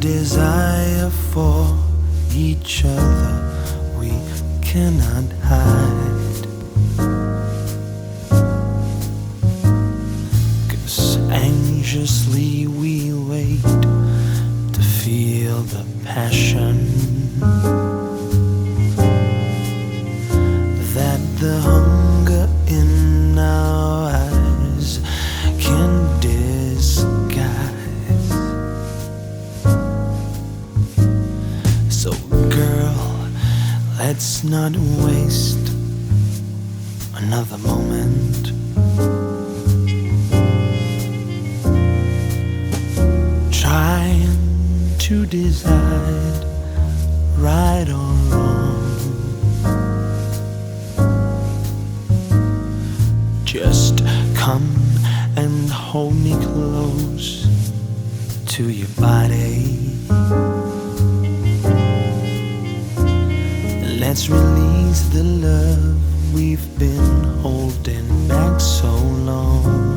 desire for each other we cannot hide. Cause anxiously we wait to feel the passion let's not waste another moment. Trying to decide right or wrong. Just come and hold me close to your body. Let's release the love we've been holding back so long.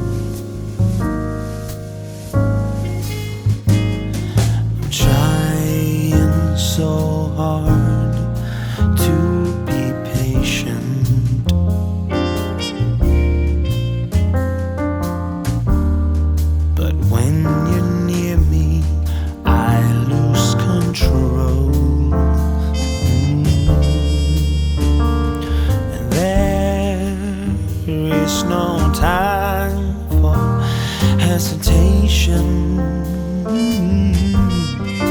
Hesitation. And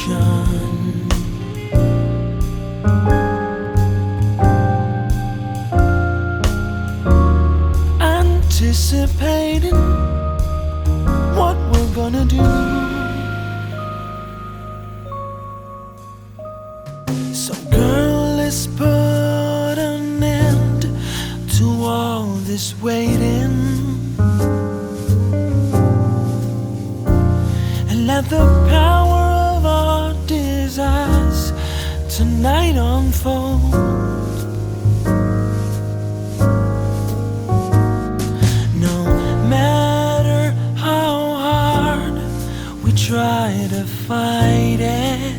Anticipation. Anticipating what we're gonna do. So, girl, let's put an end to all this waiting and let tonight unfold. No matter how hard we try to fight it.